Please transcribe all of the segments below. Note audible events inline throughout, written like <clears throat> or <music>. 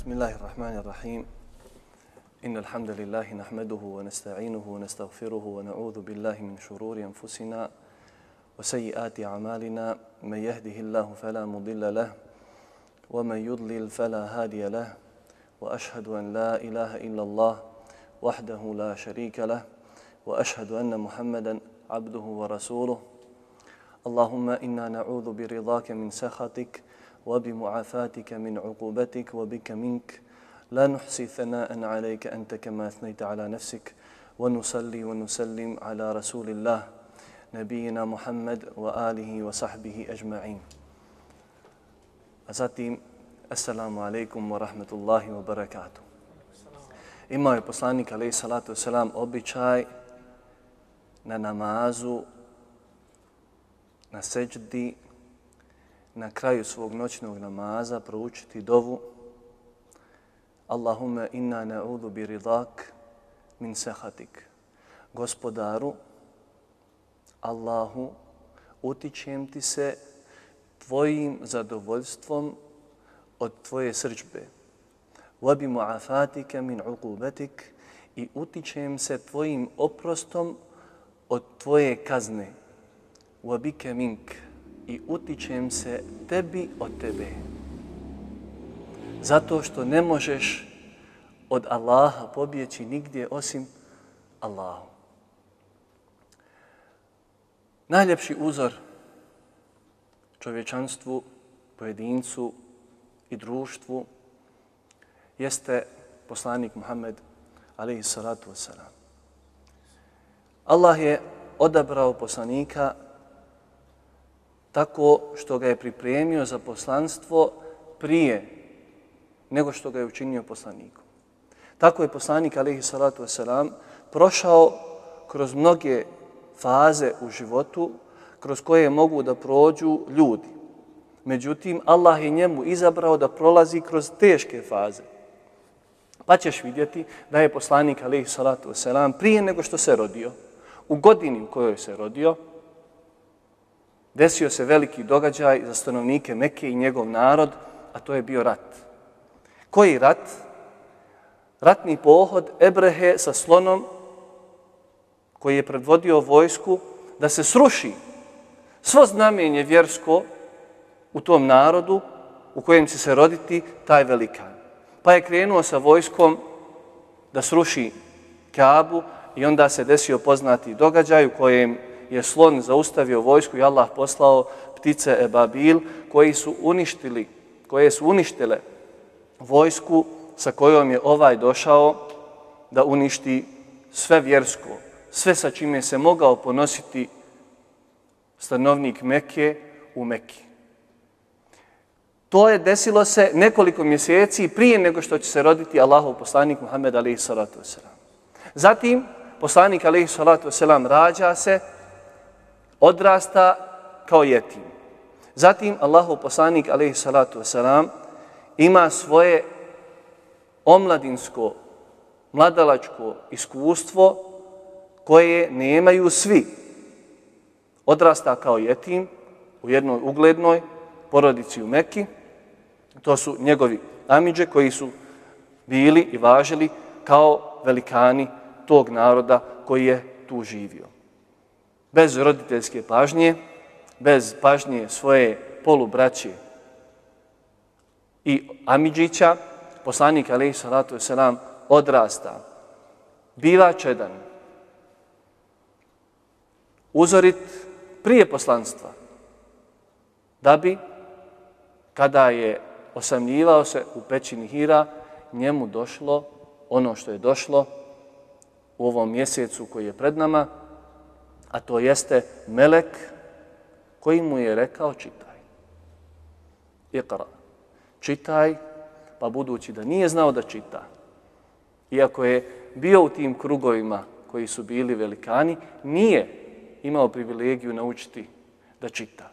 بسم الله الرحمن الرحيم إن الحمد لله نحمده ونستعينه ونستغفره ونعوذ بالله من شرور أنفسنا وسيئات أعمالنا من يهده الله فلا مضل له ومن يضلل فلا هادي له وأشهد أن لا إله إلا الله وحده لا شريك له وأشهد أن محمدا عبده ورسوله اللهم إنا نعوذ برضاك من سخطك وبمعافاتك من عقوبتك وبك منك لا نحصي ثناء عليك أنت كما أثنيت على نفسك ونصلي ونسلم على رسول الله نبينا محمد وآله وصحبه أجمعين أزاتيم السلام عليكم ورحمة الله وبركاته Imao je poslanik alaih salatu wasalam običaj na namazu, na seđdi, na kraju svog noćnog namaza proučiti dovu Allahumma inna na'udhu bi ridak min sahatik. Gospodaru, Allahu, utičem ti se tvojim zadovoljstvom od tvoje srđbe. Wabi mu'afatika min uqubatik i utičem se tvojim oprostom od tvoje kazne. Wabike mink i utičem se tebi od tebe. Zato što ne možeš od Allaha pobjeći nigdje osim Allahu. Najljepši uzor čovječanstvu, pojedincu i društvu jeste poslanik Muhammed alaihi salatu wasalam. Allah je odabrao poslanika tako što ga je pripremio za poslanstvo prije nego što ga je učinio poslanikom. Tako je poslanik alaihi salatu wasalam prošao kroz mnoge faze u životu kroz koje mogu da prođu ljudi. Međutim, Allah je njemu izabrao da prolazi kroz teške faze. Pa ćeš vidjeti da je poslanik alaihi salatu wasalam prije nego što se rodio, u godini u kojoj se rodio, desio se veliki događaj za stanovnike Mekke i njegov narod, a to je bio rat. Koji rat? Ratni pohod Ebrehe sa slonom koji je predvodio vojsku da se sruši svo znamenje vjersko u tom narodu u kojem će se roditi taj velikan. Pa je krenuo sa vojskom da sruši Kaabu i onda se desio poznati događaj u kojem je slon zaustavio vojsku i Allah poslao ptice Ebabil koji su uništili, koje su uništile vojsku sa kojom je ovaj došao da uništi sve vjersko, sve sa čime se mogao ponositi stanovnik Mekke u Mekke. To je desilo se nekoliko mjeseci prije nego što će se roditi Allahov poslanik Muhammed alaihi salatu wasalam. Zatim, poslanik alaihi salatu wasalam rađa se, odrasta kao jetim. Zatim, Allahov poslanik alaihi salatu wasalam ima svoje omladinsko, mladalačko iskustvo koje nemaju svi. Odrasta kao jetim u jednoj uglednoj porodici u Mekki. To su njegovi amidže koji su bili i važili kao velikani tog naroda koji je tu živio. Bez roditeljske pažnje, bez pažnje svoje polubraće i amidžića, poslanik alaih salatu wasalam odrasta, biva čedan, uzorit prije poslanstva, da bi, kada je osamljivao se u pećini Hira, njemu došlo ono što je došlo u ovom mjesecu koji je pred nama, a to jeste melek koji mu je rekao čitaj. Iqra. Čitaj, pa budući da nije znao da čita, iako je bio u tim krugovima koji su bili velikani, nije imao privilegiju naučiti da čita.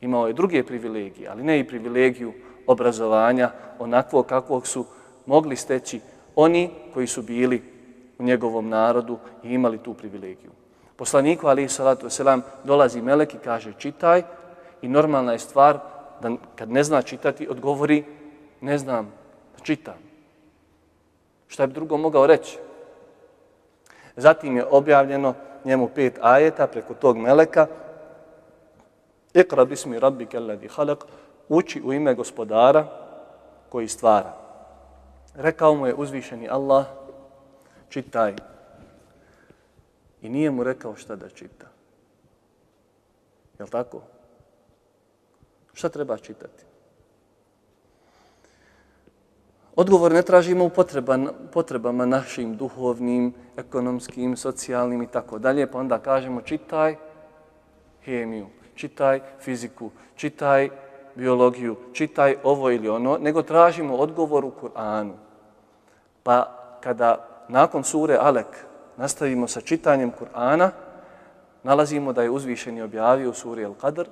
Imao je druge privilegije, ali ne i privilegiju obrazovanja onakvo kakvog su mogli steći oni koji su bili u njegovom narodu i imali tu privilegiju. Poslaniku Ali Salatu selam, dolazi Melek i kaže čitaj i normalna je stvar da kad ne zna čitati odgovori ne znam da čitam. Šta bi drugo mogao reći? Zatim je objavljeno njemu pet ajeta preko tog meleka. Iqra bismi rabbike alladhi khalaq, uči u ime gospodara koji stvara. Rekao mu je uzvišeni Allah, čitaj. I nije mu rekao šta da čita. Jel tako? Šta treba čitati? Odgovor ne tražimo u potrebama našim duhovnim, ekonomskim, socijalnim i tako dalje, pa onda kažemo čitaj hemiju, čitaj fiziku, čitaj biologiju, čitaj ovo ili ono, nego tražimo odgovor u Kur'anu. Pa kada nakon sure Alek nastavimo sa čitanjem Kur'ana, nalazimo da je uzvišeni objavio u suri Al-Qadr,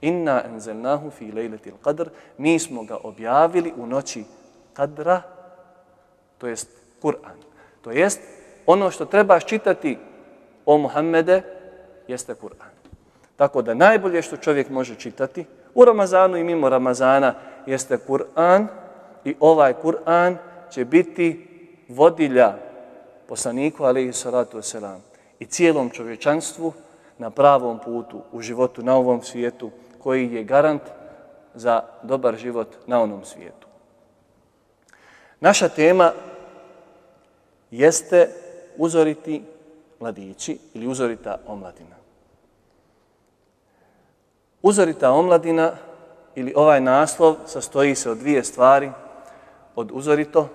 Inna enzelnahu fi lejleti Al-Qadr, mi smo ga objavili u noći kadra, to jest Kur'an. To jest ono što trebaš čitati o Muhammede, jeste Kur'an. Tako da najbolje što čovjek može čitati u Ramazanu i mimo Ramazana jeste Kur'an i ovaj Kur'an će biti vodilja poslaniku alaihi salatu wasalam i cijelom čovječanstvu na pravom putu u životu na ovom svijetu koji je garant za dobar život na onom svijetu. Naša tema jeste uzoriti mladići ili uzorita omladina. Uzorita omladina ili ovaj naslov sastoji se od dvije stvari, od uzorito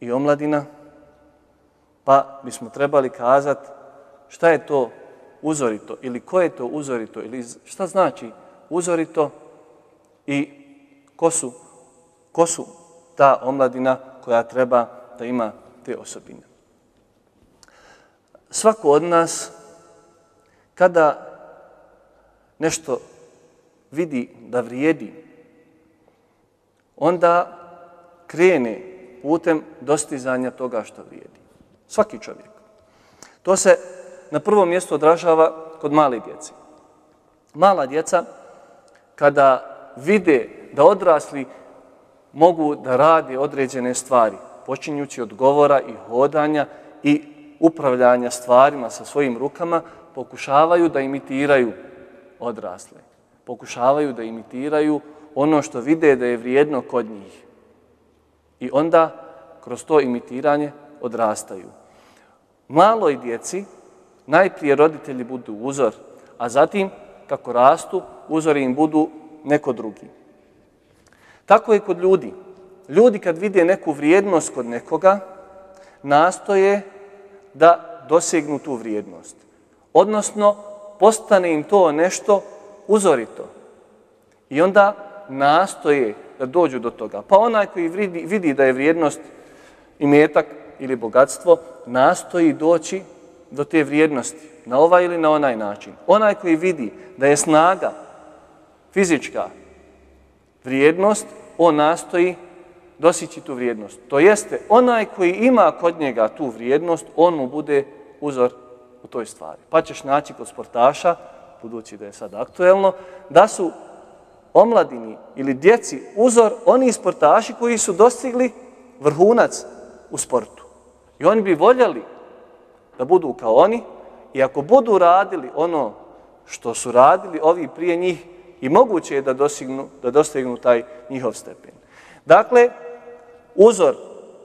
i omladina, pa bismo trebali kazati šta je to uzorito ili ko je to uzorito ili šta znači uzorito i ko su, ko su ta omladina koja treba da ima te osobine. Svako od nas, kada nešto vidi da vrijedi, onda krene putem dostizanja toga što vrijedi. Svaki čovjek. To se na prvom mjestu odražava kod mali djeci. Mala djeca, kada vide da odrasli mogu da radi određene stvari, počinjući od govora i hodanja i upravljanja stvarima sa svojim rukama, pokušavaju da imitiraju odrasle. Pokušavaju da imitiraju ono što vide da je vrijedno kod njih. I onda kroz to imitiranje odrastaju. Maloj djeci najprije roditelji budu uzor, a zatim kako rastu, uzori im budu neko drugi. Tako je kod ljudi. Ljudi kad vide neku vrijednost kod nekoga, nastoje da dosegnu tu vrijednost. Odnosno, postane im to nešto uzorito. I onda nastoje da dođu do toga. Pa onaj koji vidi, vidi da je vrijednost imetak ili bogatstvo, nastoji doći do te vrijednosti na ovaj ili na onaj način. Onaj koji vidi da je snaga fizička vrijednost, on nastoji dosići tu vrijednost. To jeste, onaj koji ima kod njega tu vrijednost, on mu bude uzor u toj stvari. Pa ćeš naći kod sportaša, budući da je sad aktuelno, da su omladini ili djeci uzor oni sportaši koji su dostigli vrhunac u sportu. I oni bi voljeli da budu kao oni i ako budu radili ono što su radili ovi prije njih, i moguće je da, dosignu, da dostignu taj njihov stepen. Dakle, uzor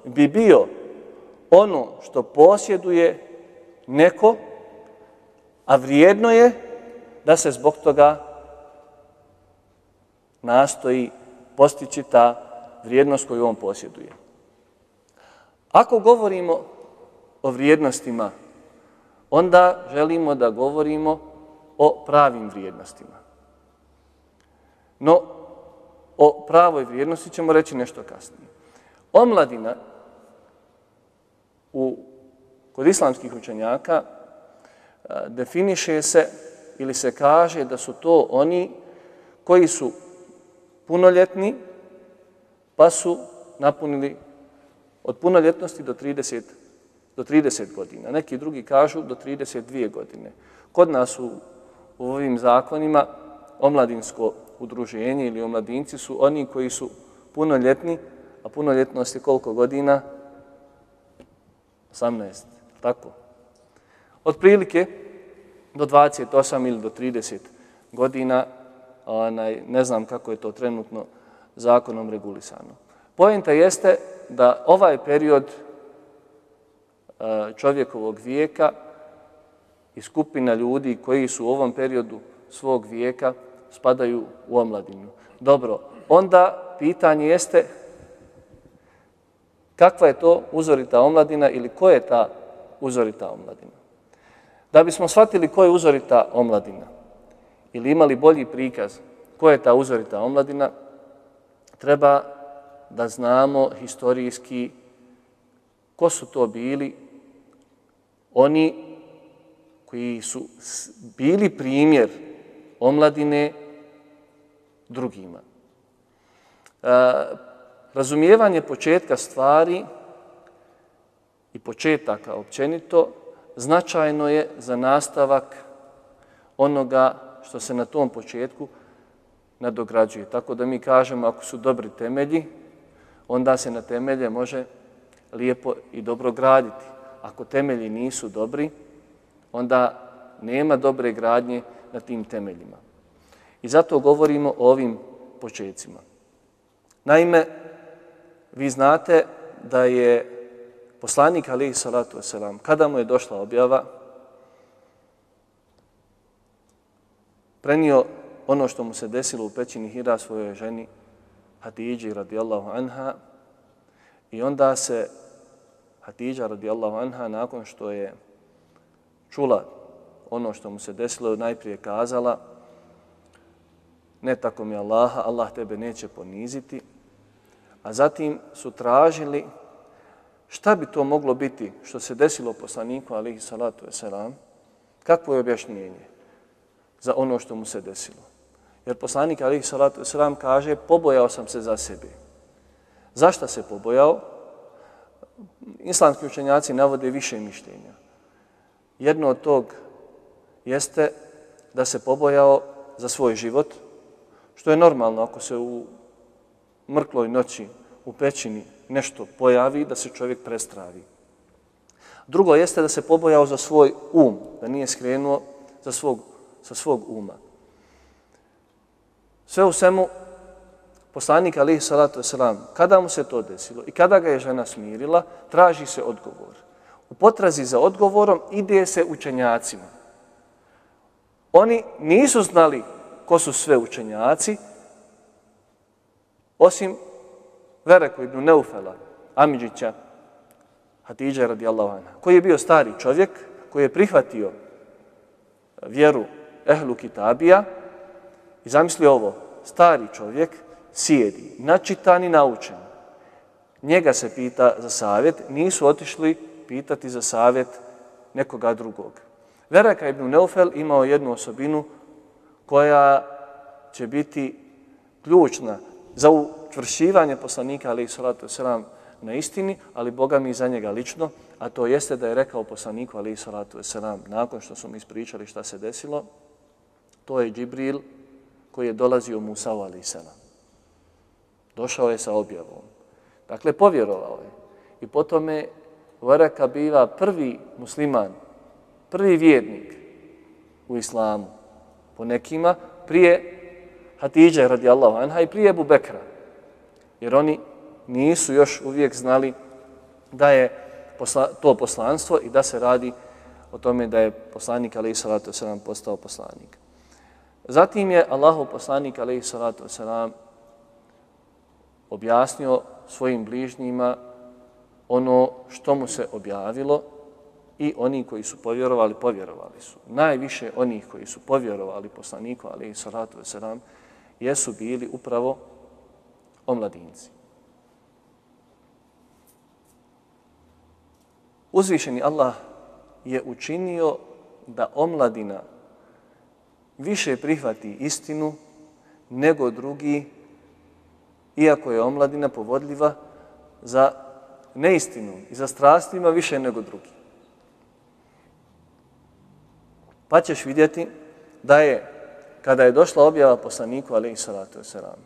bi bio ono što posjeduje neko, a vrijedno je da se zbog toga nastoji postići ta vrijednost koju on posjeduje. Ako govorimo o vrijednostima, onda želimo da govorimo o pravim vrijednostima. No, o pravoj vrijednosti ćemo reći nešto kasnije. Omladina u, kod islamskih učenjaka definiše se ili se kaže da su to oni koji su punoljetni pa su napunili od punoljetnosti do 30, do 30 godina. Neki drugi kažu do 32 godine. Kod nas u, u ovim zakonima omladinsko udruženje ili omladinci su oni koji su punoljetni, a punoljetnost je koliko godina? 18, tako. Od prilike do 28 ili do 30 godina, onaj, ne znam kako je to trenutno zakonom regulisano. Pojenta jeste da ovaj period e, čovjekovog vijeka i skupina ljudi koji su u ovom periodu svog vijeka spadaju u omladinu. Dobro, onda pitanje jeste kakva je to uzorita omladina ili ko je ta uzorita omladina. Da bismo shvatili ko je uzorita omladina ili imali bolji prikaz ko je ta uzorita omladina, treba da znamo historijski ko su to bili oni koji su bili primjer omladine drugima. E, razumijevanje početka stvari i početaka općenito značajno je za nastavak onoga što se na tom početku nadograđuje. Tako da mi kažemo ako su dobri temelji, onda se na temelje može lijepo i dobro graditi. Ako temelji nisu dobri, onda nema dobre gradnje na tim temeljima. I zato govorimo o ovim početcima. Naime, vi znate da je poslanik alaihi salatu wasalam, kada mu je došla objava, prenio ono što mu se desilo u pećini Hira svojoj ženi Hatidži radijallahu anha i onda se Hatidža radijallahu anha nakon što je čula ono što mu se desilo najprije kazala ne tako mi Allaha, Allah tebe neće poniziti, a zatim su tražili šta bi to moglo biti što se desilo poslaniku alihi salatu wasalam, kakvo je objašnjenje za ono što mu se desilo. Jer poslanik alihi salatu wasalam kaže pobojao sam se za sebe. Zašto se pobojao? Islamski učenjaci navode više mišljenja. Jedno od tog jeste da se pobojao za svoj život, što je normalno ako se u mrkloj noći u pećini nešto pojavi, da se čovjek prestravi. Drugo jeste da se pobojao za svoj um, da nije skrenuo za svog, sa svog uma. Sve u svemu, poslanik alihi salatu wasalam, kada mu se to desilo i kada ga je žena smirila, traži se odgovor. U potrazi za odgovorom ide se učenjacima. Oni nisu znali ko su sve učenjaci, osim Vereku ibn Neufela, Amidžića, Hatidža radijallahu anha, koji je bio stari čovjek, koji je prihvatio vjeru ehlu kitabija i zamisli ovo, stari čovjek sjedi, načitan i naučen. Njega se pita za savjet, nisu otišli pitati za savjet nekoga drugog. Veraka ibn Neufel imao jednu osobinu koja će biti ključna za učvršivanje poslanika ali salatu selam na istini, ali Boga mi za njega lično, a to jeste da je rekao poslaniku ali salatu selam nakon što su mi ispričali šta se desilo, to je Džibril koji je dolazio Musa ali selam. Došao je sa objavom. Dakle, povjerovao je. I potom je Varaka biva prvi musliman, prvi vjernik u islamu. Po nekima prije Hatidža radijallahu anha i prije Abu Bekra. Jer oni nisu još uvijek znali da je posla, to poslanstvo i da se radi o tome da je poslanik alaih salatu wasalam postao poslanik. Zatim je Allahov poslanik alejhi salatu wasalam objasnio svojim bližnjima ono što mu se objavilo i oni koji su povjerovali, povjerovali su. Najviše onih koji su povjerovali poslaniku alaih salatu wasalam jesu bili upravo omladinci. Uzvišeni Allah je učinio da omladina više prihvati istinu nego drugi, iako je omladina povodljiva za neistinu i za strastima više nego drugi. Pa ćeš vidjeti da je kada je došla objava poslaniku alaihi salatu wasalam,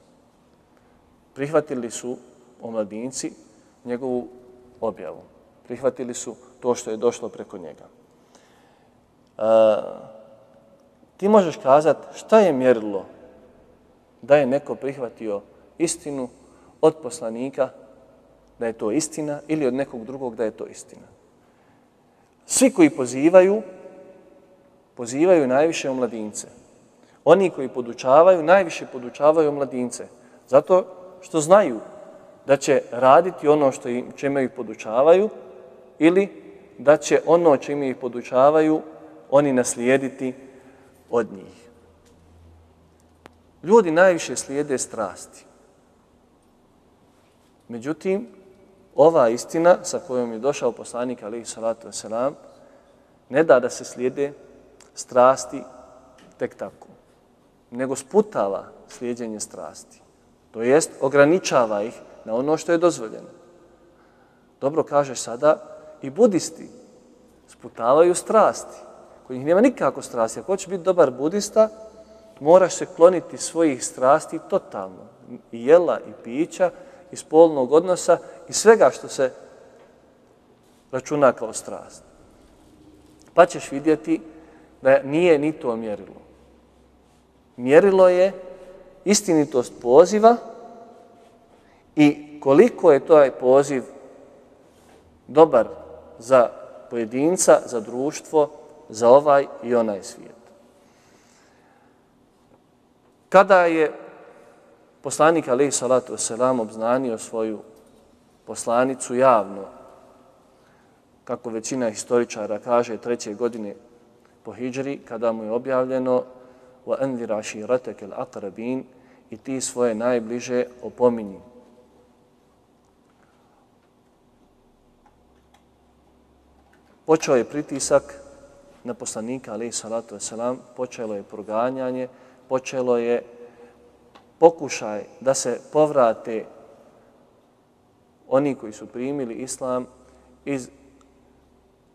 prihvatili su omladinci njegovu objavu. Prihvatili su to što je došlo preko njega. Uh, ti možeš kazati šta je mjerilo da je neko prihvatio istinu od poslanika da je to istina ili od nekog drugog da je to istina. Svi koji pozivaju, pozivaju najviše omladince. Oni koji podučavaju, najviše podučavaju omladince. Zato što znaju da će raditi ono što im, čime ih podučavaju ili da će ono čime ih podučavaju oni naslijediti od njih. Ljudi najviše slijede strasti. Međutim, ova istina sa kojom je došao poslanik alihi salatu wasalam ne da da se slijede strasti tek tako, nego sputava slijedjenje strasti. To jest, ograničava ih na ono što je dozvoljeno. Dobro kažeš sada, i budisti sputavaju strasti, kojih nema nikako strasti. Ako hoćeš biti dobar budista, moraš se kloniti svojih strasti totalno. I jela, i pića, i spolnog odnosa, i svega što se računa kao strast. Pa ćeš vidjeti da nije ni to mjerilo. Mjerilo je istinitost poziva i koliko je taj poziv dobar za pojedinca, za društvo, za ovaj i onaj svijet. Kada je poslanik alaih salatu wasalam obznanio svoju poslanicu javno, kako većina historičara kaže, treće godine po hijđri, kada mu je objavljeno wa anzir ashiratak i ti svoje najbliže opominji. Počeo je pritisak na poslanika alaih salatu wasalam, počelo je proganjanje, počelo je pokušaj da se povrate oni koji su primili islam iz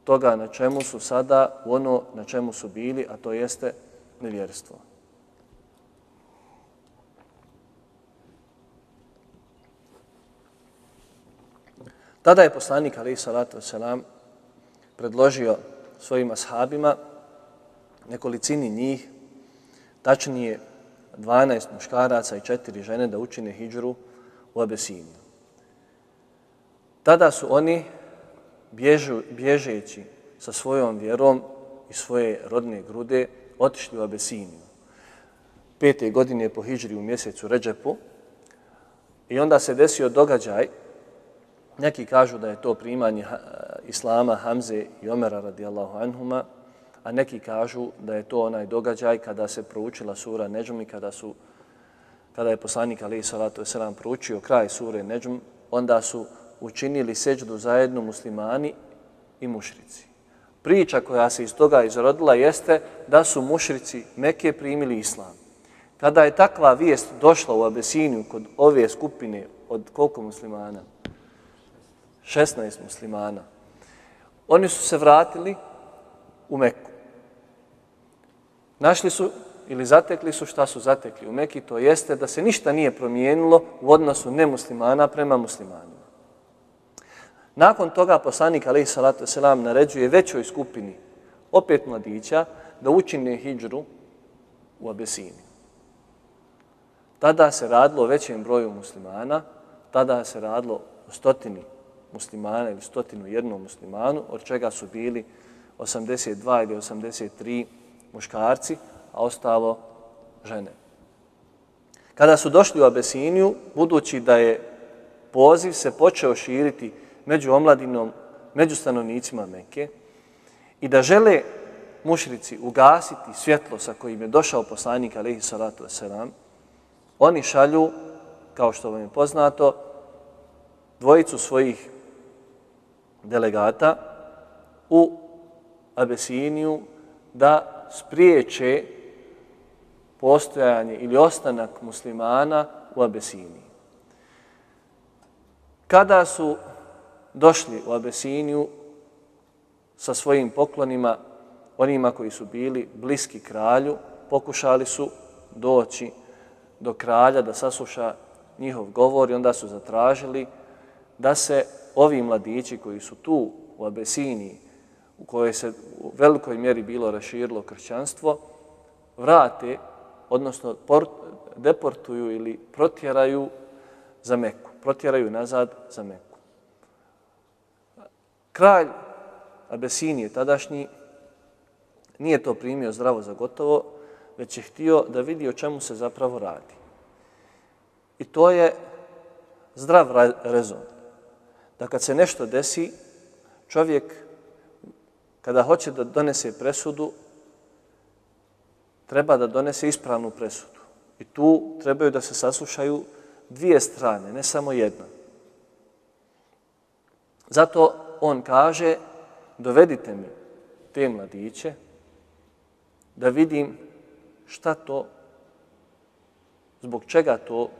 toga na čemu su sada, u ono na čemu su bili, a to jeste nevjerstvo. Tada je poslanik Ali salatu selam, predložio svojim ashabima nekolicini njih, tačnije 12 muškaraca i četiri žene da učine hijđru u Abesiniju. Tada su oni bježu, bježeći sa svojom vjerom i svoje rodne grude otišli u Abesiniju. Pete godine po hijđri u mjesecu Ređepu i onda se desio događaj, neki kažu da je to primanje Islama Hamze i Omera radijallahu anhuma, a neki kažu da je to onaj događaj kada se proučila sura Neđum i kada, su, kada je poslanik Ali Salatu Veselam proučio kraj sure Neđum, onda su učinili seđdu zajedno muslimani i mušrici. Priča koja se iz toga izrodila jeste da su mušrici Mekke primili islam. Kada je takva vijest došla u Abesiniju kod ove skupine od koliko muslimana? 16 muslimana. Oni su se vratili u Meku. Našli su ili zatekli su šta su zatekli u Meki, to jeste da se ništa nije promijenilo u odnosu nemuslimana prema muslimanima. Nakon toga poslanik alaih salatu selam naređuje većoj skupini, opet mladića, da učine hijđru u Abesini. Tada se radilo o većem broju muslimana, tada se radilo o stotini muslimana ili stotinu jednom muslimanu, od čega su bili 82 ili 83 muškarci, a ostalo žene. Kada su došli u Abesiniju, budući da je poziv se počeo širiti među omladinom, među stanovnicima Mekke i da žele mušrici ugasiti svjetlo sa kojim je došao poslanik alaihi salatu wasalam, oni šalju, kao što vam je poznato, dvojicu svojih delegata u Abesiniju da spriječe postojanje ili ostanak muslimana u Abesiniji. Kada su došli u Abesiniju sa svojim poklonima, onima koji su bili bliski kralju, pokušali su doći do kralja da sasluša njihov govor i onda su zatražili da se ovi mladići koji su tu u Abesiniji, u kojoj se u velikoj mjeri bilo raširilo kršćanstvo, vrate, odnosno deportuju ili protjeraju za Meku. Protjeraju nazad za Meku. Kralj Abesinije tadašnji nije to primio zdravo za gotovo, već je htio da vidi o čemu se zapravo radi. I to je zdrav rezon. Da kad se nešto desi, čovjek kada hoće da donese presudu, treba da donese ispravnu presudu. I tu trebaju da se saslušaju dvije strane, ne samo jedna. Zato on kaže, dovedite mi te mladiće, da vidim šta to, zbog čega to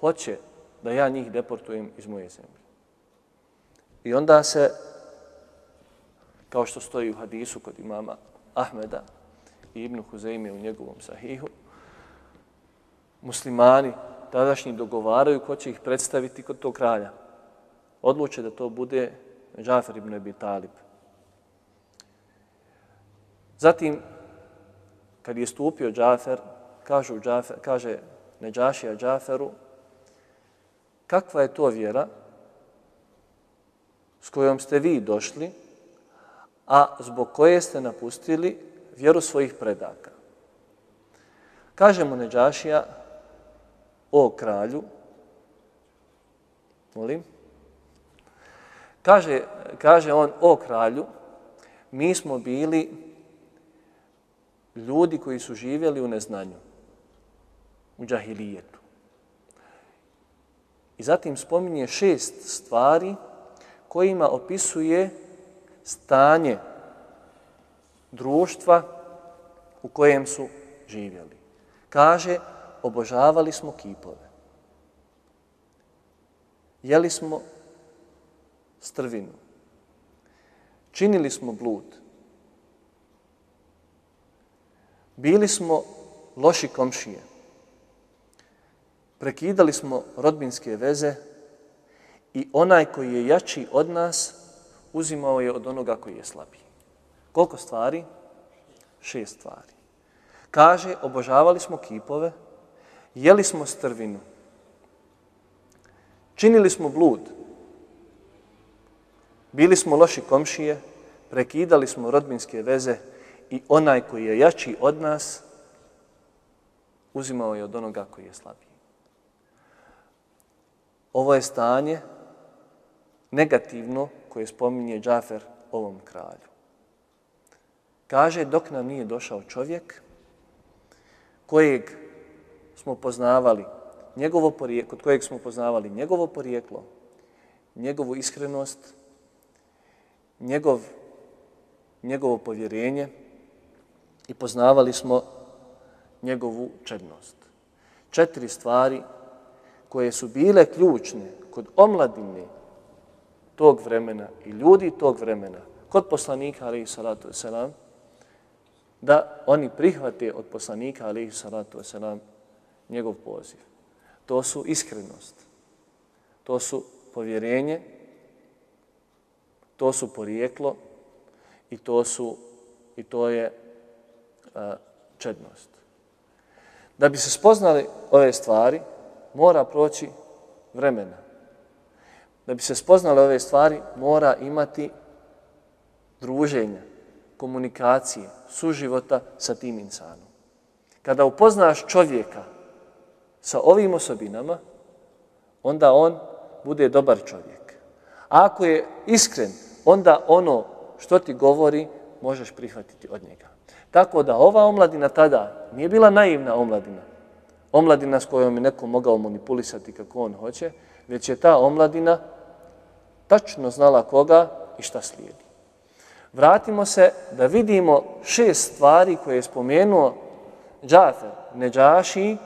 hoće da ja njih deportujem iz moje zemlje. I onda se, kao što stoji u hadisu kod imama Ahmeda i Ibnu Huzeime u njegovom sahihu, muslimani tadašnji dogovaraju ko će ih predstaviti kod tog kralja. Odluče da to bude Džafer ibn Abi Talib. Zatim, kad je stupio Džafer, kažu Džafer, kaže Neđašija Džaferu, kakva je to vjera s kojom ste vi došli, a zbog koje ste napustili vjeru svojih predaka. Kaže mu Neđašija, o kralju, molim, kaže, kaže on, o kralju, mi smo bili ljudi koji su živjeli u neznanju, u džahilijetu. I zatim spominje šest stvari kojima opisuje stanje društva u kojem su živjeli. Kaže, obožavali smo kipove. Jeli smo strvinu. Činili smo blud. Bili smo loši komšije. Prekidali smo rodbinske veze i onaj koji je jači od nas uzimao je od onoga koji je slabiji. Koliko stvari? Šest stvari. Kaže, obožavali smo kipove, jeli smo strvinu, činili smo blud, bili smo loši komšije, prekidali smo rodbinske veze i onaj koji je jači od nas uzimao je od onoga koji je slabiji. Ovo je stanje negativno koje spominje Džafer ovom kralju. Kaže, dok nam nije došao čovjek kojeg smo poznavali njegovo porijeklo, kod kojeg smo poznavali njegovo porijeklo, njegovu iskrenost, njegov, njegovo povjerenje i poznavali smo njegovu čednost. Četiri stvari koje su bile ključne kod omladine tog vremena i ljudi tog vremena, kod poslanika, alaihi salatu wasalam, da oni prihvate od poslanika, alaihi salatu wasalam, njegov poziv. To su iskrenost, to su povjerenje, to su porijeklo i to su i to je a, čednost. Da bi se spoznali ove stvari, mora proći vremena. Da bi se spoznali ove stvari, mora imati druženja, komunikacije, suživota sa tim insanom. Kada upoznaš čovjeka sa ovim osobinama, onda on bude dobar čovjek. A ako je iskren, onda ono što ti govori možeš prihvatiti od njega. Tako da ova omladina tada nije bila naivna omladina, omladina s kojom je neko mogao manipulisati kako on hoće, već je ta omladina tačno znala koga i šta slijedi. Vratimo se da vidimo šest stvari koje je spomenuo Džafer, Neđaši,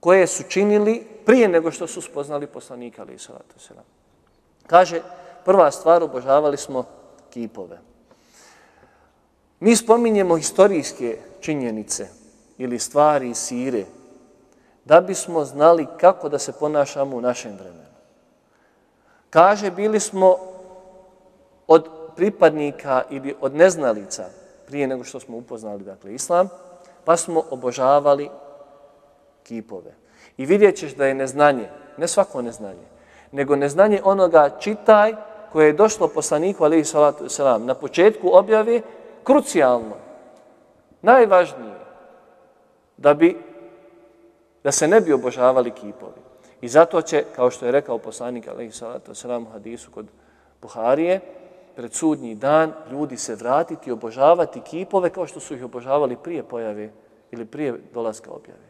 koje su činili prije nego što su spoznali poslanika ali salatu selam. Kaže, prva stvar, obožavali smo kipove. Mi spominjemo historijske činjenice ili stvari iz sire, da bismo znali kako da se ponašamo u našem vremenu. Kaže, bili smo od pripadnika ili od neznalica prije nego što smo upoznali dakle, islam, pa smo obožavali kipove. I vidjet ćeš da je neznanje, ne svako neznanje, nego neznanje onoga čitaj koje je došlo poslaniku alaihi salatu wasalam na početku objave, krucijalno, najvažnije, da bi da se ne bi obožavali kipovi. I zato će, kao što je rekao poslanik alaihi salatu wasalam u hadisu kod Buharije, pred sudnji dan ljudi se vratiti i obožavati kipove kao što su ih obožavali prije pojave ili prije dolaska objave.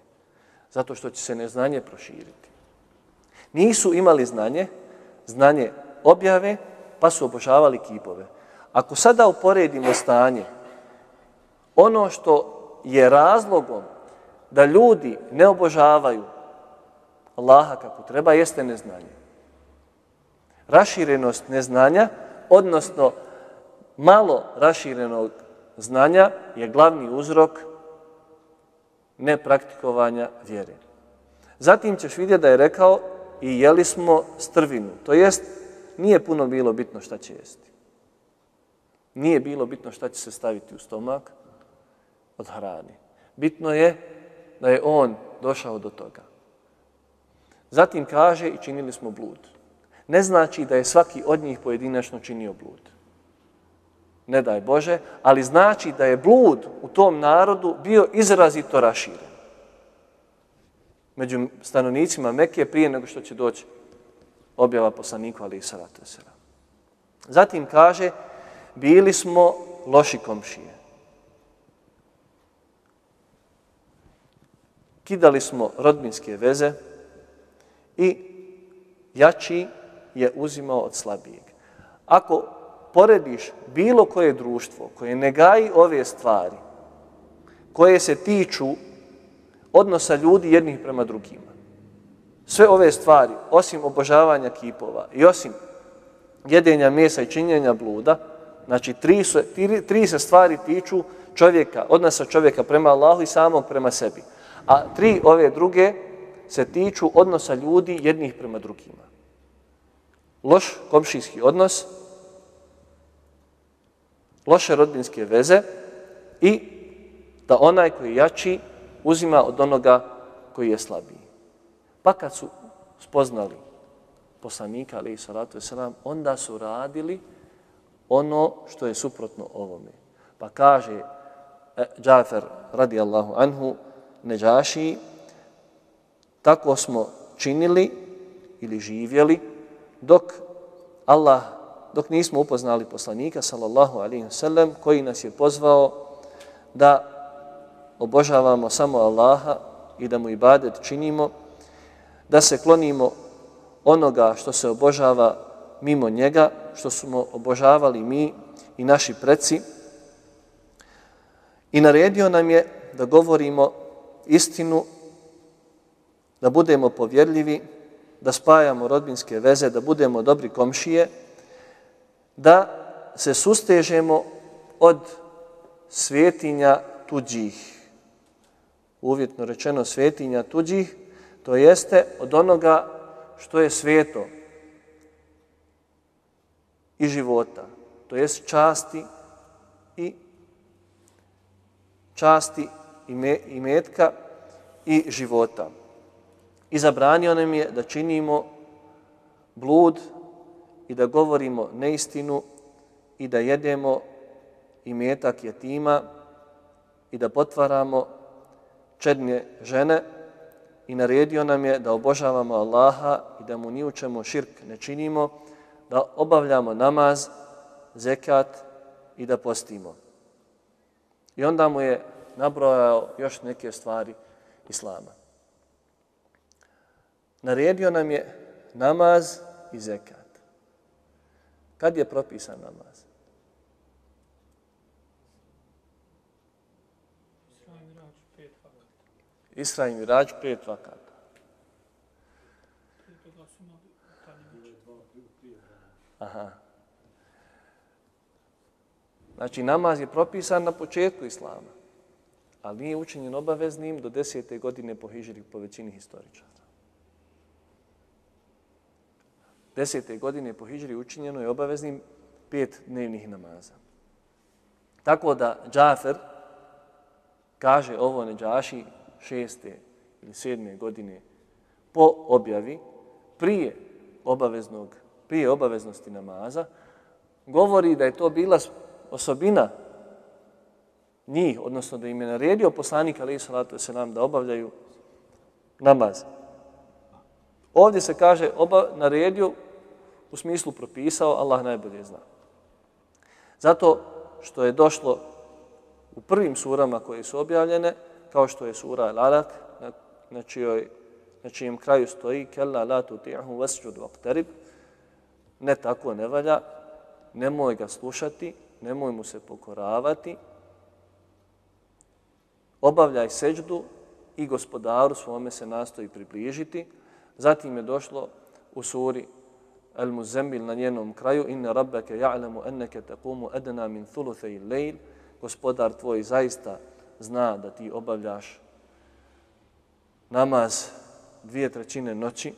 Zato što će se neznanje proširiti. Nisu imali znanje, znanje objave, pa su obožavali kipove. Ako sada uporedimo stanje, ono što je razlogom da ljudi ne obožavaju Allaha kako treba, jeste neznanje. Raširenost neznanja, odnosno malo raširenog znanja, je glavni uzrok nepraktikovanja vjere. Zatim ćeš vidjeti da je rekao i jeli smo strvinu. To jest, nije puno bilo bitno šta će jesti. Nije bilo bitno šta će se staviti u stomak od hrani. Bitno je da je on došao do toga. Zatim kaže i činili smo blud. Ne znači da je svaki od njih pojedinačno činio blud. Ne daj Bože, ali znači da je blud u tom narodu bio izrazito raširen. Među stanovnicima Mekije prije nego što će doći objava poslaniku ali i salatu Zatim kaže, bili smo loši komšije. Kidali smo rodbinske veze i jači je uzimao od slabijeg. Ako porediš bilo koje društvo koje ne gaji ove stvari, koje se tiču odnosa ljudi jednih prema drugima, sve ove stvari, osim obožavanja kipova i osim jedenja mesa i činjenja bluda, znači tri, su, tri, tri se stvari tiču čovjeka, odnosa čovjeka prema Allahu i samog prema sebi. A tri ove druge se tiču odnosa ljudi jednih prema drugima. Loš komšijski odnos, loše rodbinske veze i da onaj koji jači uzima od onoga koji je slabiji. Pa kad su spoznali poslanika, ali i salatu selam, onda su radili ono što je suprotno ovome. Pa kaže e, Džafer radijallahu anhu, Neđaši, tako smo činili ili živjeli dok Allah, dok nismo upoznali poslanika sallallahu alaihi wasallam koji nas je pozvao da obožavamo samo Allaha i da mu ibadet činimo da se klonimo onoga što se obožava mimo njega, što smo obožavali mi i naši preci. I naredio nam je da govorimo istinu, da budemo povjerljivi, da spajamo rodbinske veze, da budemo dobri komšije, da se sustežemo od svetinja tuđih. Uvjetno rečeno svetinja tuđih, To jeste od onoga što je sveto i života. To jest časti i časti i, me, i metka i života. I zabranio nam je da činimo blud i da govorimo neistinu i da jedemo i metak jetima i da potvaramo čednje žene i naredio nam je da obožavamo Allaha i da mu ni u čemu širk ne činimo, da obavljamo namaz, zekat i da postimo. I onda mu je nabrojao još neke stvari Islama. Naredio nam je namaz i zekat. Kad je propisan namaz? Isra i Mirađ, pet vakata. Aha. Znači, namaz je propisan na početku Islama. ali nije učinjen obaveznim do desete godine po hižri po većini historičara. Desete godine po hijri učinjeno je obaveznim pet dnevnih namaza. Tako da Džafer kaže ovo Neđaši šeste ili sedme godine po objavi prije obaveznog prije obaveznosti namaza, govori da je to bila osobina njih, odnosno da im je naredio poslanik alaih salatu wasalam da obavljaju namaz. Ovdje se kaže oba, naredio u smislu propisao, Allah najbolje zna. Zato što je došlo u prvim surama koje su objavljene, kao što je sura Al-Alaq, na, na, čijoj, na čijem kraju stoji Kella la tuti'ahu wasjud waqtarib, ne tako ne valja, nemoj ga slušati, nemoj mu se pokoravati, obavljaj seđdu i gospodaru svome se nastoji približiti. Zatim je došlo u suri Al-Muzemmil na njenom kraju Inna rabbeke ja'lamu enneke taqumu edna min thuluthej lejl Gospodar tvoj zaista zna da ti obavljaš namaz dvije trećine noći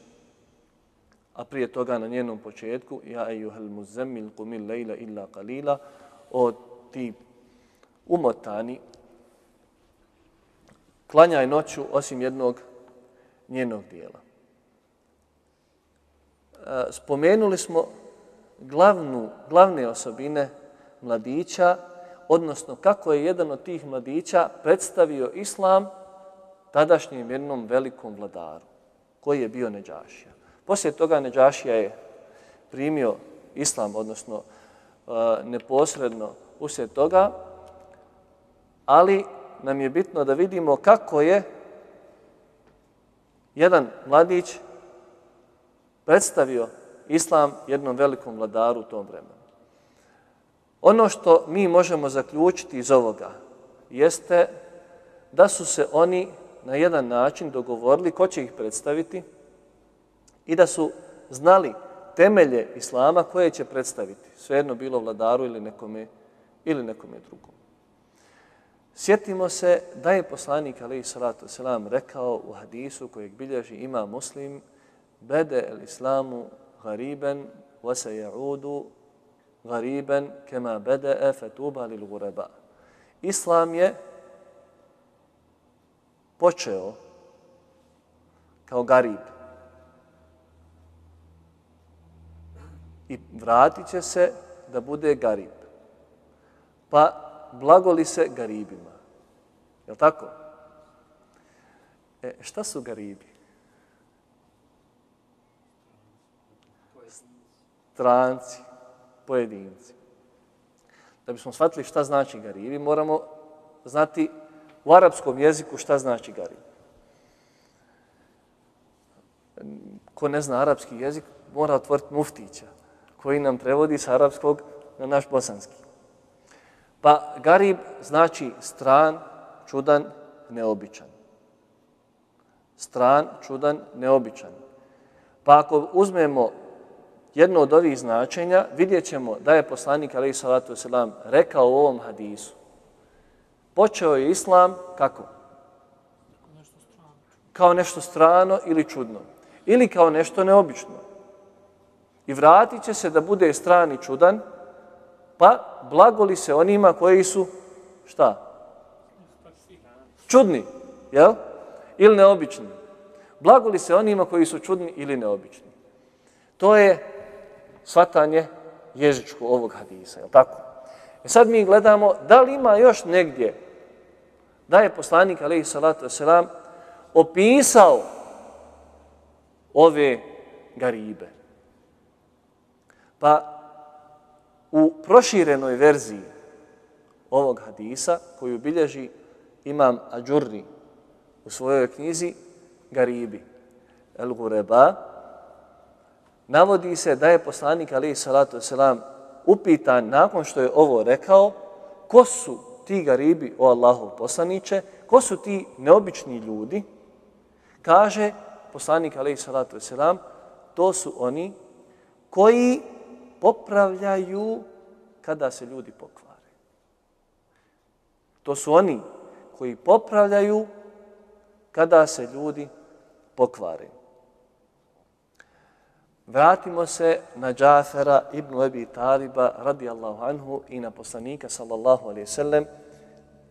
a prije toga na njenom početku ja ejuhel muzemmil kumil lejla illa kalila o ti umotani klanjaj noću osim jednog njenog dijela. Spomenuli smo glavnu, glavne osobine mladića, odnosno kako je jedan od tih mladića predstavio islam tadašnjem jednom velikom vladaru, koji je bio Neđašija. Poslije toga Neđašija je primio islam, odnosno e, neposredno uslijed toga, ali nam je bitno da vidimo kako je jedan mladić predstavio islam jednom velikom vladaru u tom vremenu. Ono što mi možemo zaključiti iz ovoga jeste da su se oni na jedan način dogovorili ko će ih predstaviti i da su znali temelje islama koje će predstaviti, svejedno bilo vladaru ili nekome, ili nekome drugom. Sjetimo se da je poslanik alaih salatu selam rekao u hadisu kojeg bilježi ima muslim bede el islamu gariben wasa ja'udu gariben kema bede e fetuba lil gureba. Islam je počeo kao garib i vratit će se da bude garib. Pa blagoli se garibima. Je tako? E, šta su garibi? Stranci, pojedinci. Da bismo shvatili šta znači garibi, moramo znati u arapskom jeziku šta znači garib. Ko ne zna arapski jezik, mora otvoriti muftića, koji nam prevodi sa arapskog na naš bosanski. Pa garib znači stran, čudan, neobičan. Stran, čudan, neobičan. Pa ako uzmemo jedno od ovih značenja, vidjet ćemo da je poslanik alaih salatu wasalam rekao u ovom hadisu. Počeo je islam kako? Kao nešto strano ili čudno. Ili kao nešto neobično. I vratit će se da bude strani čudan, pa blagoli se onima koji su šta? Čudni, jel? Ili neobični. Blagoli se onima koji su čudni ili neobični. To je svatanje jezičku ovog hadisa, je tako? E sad mi gledamo da li ima još negdje da je poslanik alaihi salatu wasalam opisao ove garibe. Pa u proširenoj verziji ovog hadisa koju bilježi imam Ađurri u svojoj knjizi Garibi El Gureba navodi se da je poslanik Ali salatu selam upitan nakon što je ovo rekao ko su ti Garibi o Allahu poslaniće, ko su ti neobični ljudi, kaže poslanik Ali salatu selam to su oni koji popravljaju kada se ljudi pokvare. To su oni koji popravljaju kada se ljudi pokvare. Vratimo se na Džafera ibn Ebi Taliba radijallahu anhu i na poslanika sallallahu alaihi sallam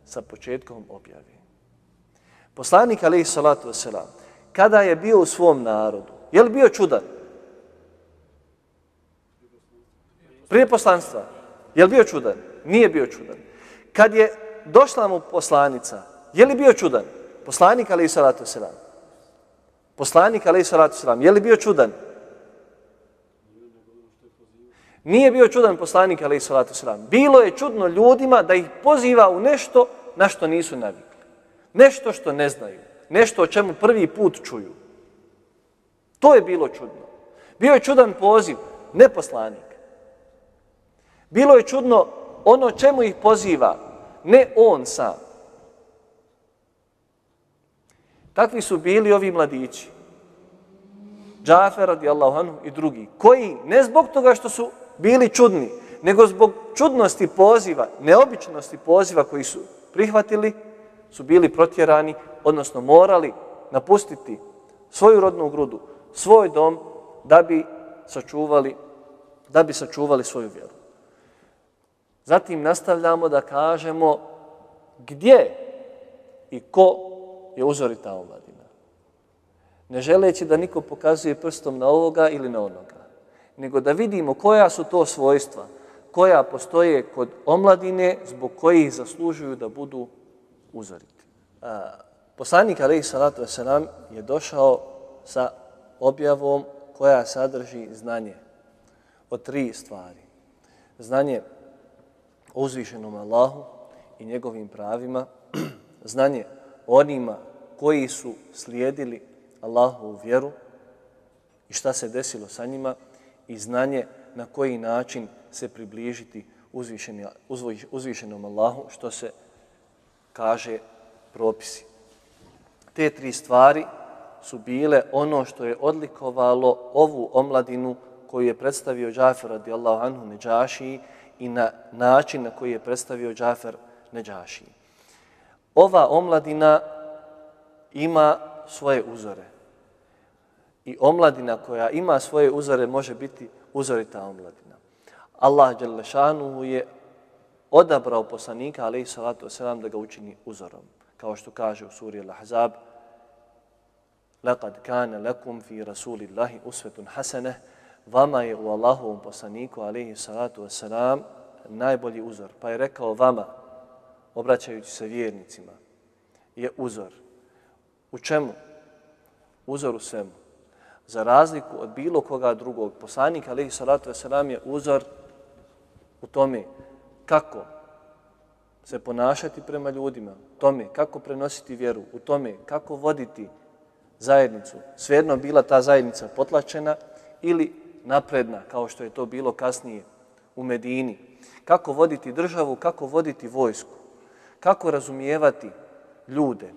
sa početkom objave. Poslanik alaihi salatu wasalam, kada je bio u svom narodu, je li bio čudan? Prije poslanstva, je li bio čudan? Nije bio čudan. Kad je došla mu poslanica, je li bio čudan? Poslanik alaihi salatu wasalam. Poslanik alaihi salatu wasalam, je li bio čudan? Nije bio čudan poslanik, ali i salatu sram. Bilo je čudno ljudima da ih poziva u nešto na što nisu navikli. Nešto što ne znaju. Nešto o čemu prvi put čuju. To je bilo čudno. Bio je čudan poziv, ne poslanik. Bilo je čudno ono čemu ih poziva, ne on sam. Takvi su bili ovi mladići. Džafer radijallahu anhu i drugi, koji ne zbog toga što su bili čudni, nego zbog čudnosti poziva, neobičnosti poziva koji su prihvatili, su bili protjerani, odnosno morali napustiti svoju rodnu grudu, svoj dom, da bi sačuvali, da bi sačuvali svoju vjeru. Zatim nastavljamo da kažemo gdje i ko je uzorita omladina. Ne želeći da niko pokazuje prstom na ovoga ili na onoga nego da vidimo koja su to svojstva koja postoje kod omladine zbog kojih zaslužuju da budu uzoriti. Poslanik Ali Salatu Veselam je došao sa objavom koja sadrži znanje o tri stvari. Znanje o uzvišenom Allahu i njegovim pravima, <clears throat> znanje o onima koji su slijedili Allahu vjeru i šta se desilo sa njima i znanje na koji način se približiti uzvišenom Allahu, što se kaže propisi. Te tri stvari su bile ono što je odlikovalo ovu omladinu koju je predstavio Džafer radijallahu anhu Neđašiji i na način na koji je predstavio Džafer Neđašiji. Ova omladina ima svoje uzore i omladina koja ima svoje uzore može biti uzorita omladina. Allah Đelešanu je odabrao poslanika, ali i salatu wasalam, da ga učini uzorom. Kao što kaže u suri Al-Ahzab, لَقَدْ كَانَ لَكُمْ فِي رَسُولِ اللَّهِ أُسْوَةٌ حَسَنَةٌ Vama je u Allahovom poslaniku, alaihi salatu wasalam, najbolji uzor. Pa je rekao vama, obraćajući se vjernicima, je uzor. U čemu? Uzor u svemu za razliku od bilo koga drugog. Poslanik alaihi salatu wasalam je uzor u tome kako se ponašati prema ljudima, u tome kako prenositi vjeru, u tome kako voditi zajednicu. Svejedno bila ta zajednica potlačena ili napredna, kao što je to bilo kasnije u Medini. Kako voditi državu, kako voditi vojsku, kako razumijevati ljude,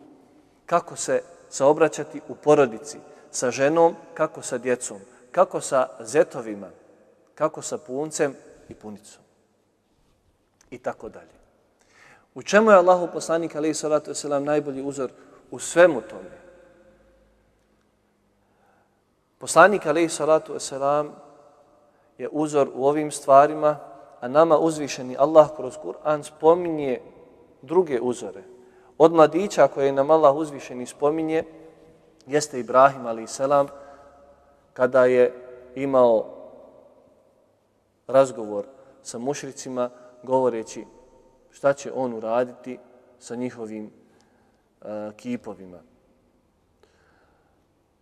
kako se saobraćati u porodici, sa ženom, kako sa djecom, kako sa zetovima, kako sa puncem i punicom. I tako dalje. U čemu je Allahu poslanik alaihi salatu wasalam najbolji uzor? U svemu tome. Poslanik alaihi salatu wasalam je uzor u ovim stvarima, a nama uzvišeni Allah kroz Kur'an spominje druge uzore. Od mladića koje nam Allah uzvišeni spominje, jeste Ibrahim a.s. kada je imao razgovor sa mušricima govoreći šta će on uraditi sa njihovim uh, kipovima.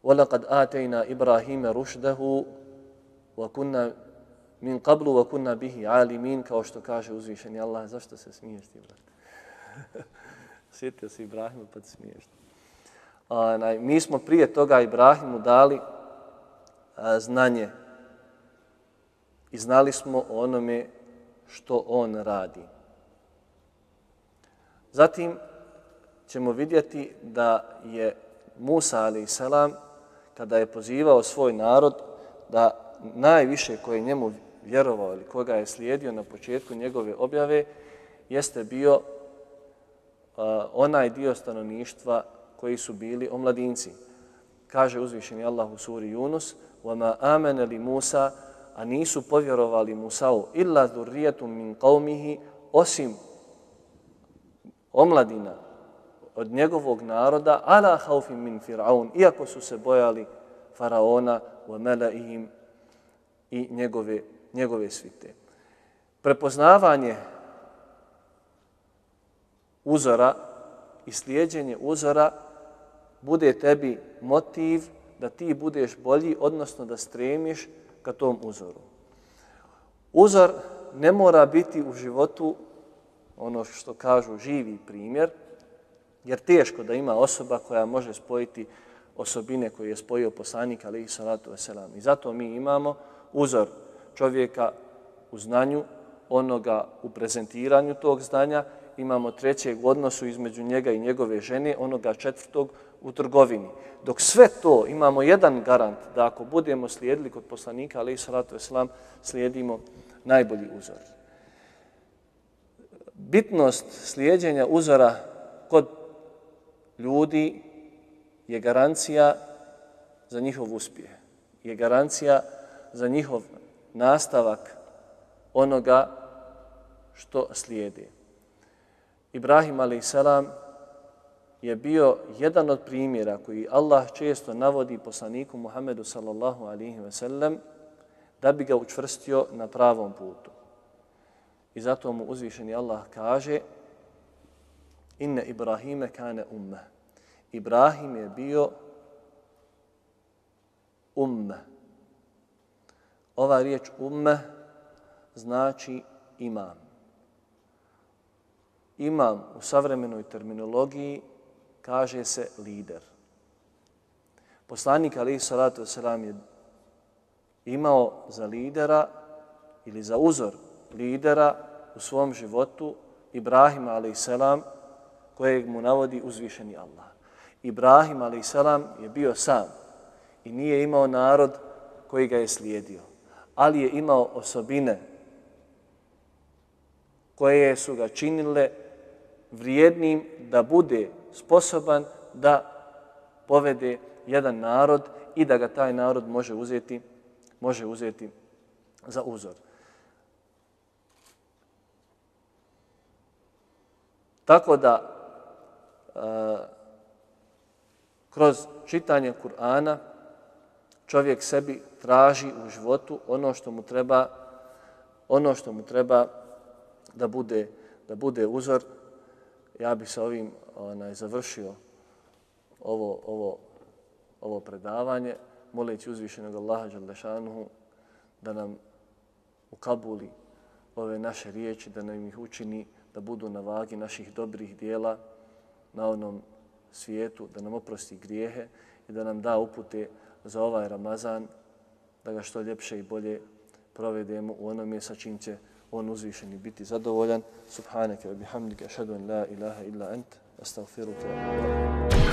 وَلَقَدْ آتَيْنَا إِبْرَاهِيمَ رُشْدَهُ وَكُنَّا min qablu wa kunna bihi alimin kao što kaže uzvišeni Allah zašto se smiješ ti brat <laughs> sjetio se Ibrahima pa ti smiješ onaj, mi smo prije toga Ibrahimu dali a, znanje i znali smo onome što on radi. Zatim ćemo vidjeti da je Musa ali selam kada je pozivao svoj narod da najviše koje njemu vjerovao ili koga je slijedio na početku njegove objave jeste bio e, onaj dio stanovništva koji su bili omladinci. Kaže uzvišeni Allah u suri Yunus, وَمَا آمَنَ لِ Musa, a nisu povjerovali Musa'u illa dhurriyatum min qaumihi osim omladina od njegovog naroda ala haufin min fir'aun iako su se bojali faraona wa malaihim i njegove njegove svite prepoznavanje uzora i slijedjenje uzora bude tebi motiv da ti budeš bolji, odnosno da stremiš ka tom uzoru. Uzor ne mora biti u životu ono što kažu živi primjer, jer teško da ima osoba koja može spojiti osobine koje je spojio poslanik alaihi salatu wasalam. I zato mi imamo uzor čovjeka u znanju, onoga u prezentiranju tog znanja, imamo trećeg odnosu između njega i njegove žene, onoga četvrtog u trgovini. Dok sve to imamo jedan garant da ako budemo slijedili kod poslanika, ali i salatu islam, slijedimo najbolji uzor. Bitnost slijedjenja uzora kod ljudi je garancija za njihov uspjeh. Je garancija za njihov nastavak onoga što slijedi. Ibrahim a.s je bio jedan od primjera koji Allah često navodi poslaniku Muhammedu sallallahu alaihi ve sellem da bi ga učvrstio na pravom putu. I zato mu uzvišeni Allah kaže Inne Ibrahime kane umme. Ibrahim je bio umme. Ova riječ umme znači imam imam u savremenoj terminologiji kaže se lider. Poslanik Ali Salatu Selam je imao za lidera ili za uzor lidera u svom životu Ibrahima Ali Selam kojeg mu navodi uzvišeni Allah. Ibrahim Ali Selam je bio sam i nije imao narod koji ga je slijedio, ali je imao osobine koje su ga činile vrijednim da bude sposoban da povede jedan narod i da ga taj narod može uzeti može uzeti za uzor. Tako da e, kroz čitanje Kur'ana čovjek sebi traži u životu ono što mu treba ono što mu treba da bude da bude uzor ja bih sa ovim onaj, završio ovo, ovo, ovo predavanje, moleći uzvišenog Allaha Đalešanuhu da nam ukabuli ove naše riječi, da nam ih učini da budu na vagi naših dobrih dijela na onom svijetu, da nam oprosti grijehe i da nam da upute za ovaj Ramazan, da ga što ljepše i bolje provedemo u onome sa čim će on uzvišen i biti zadovoljan. Subhaneke wa bihamdike, ašhadu an la ilaha illa ant, astaghfiruka wa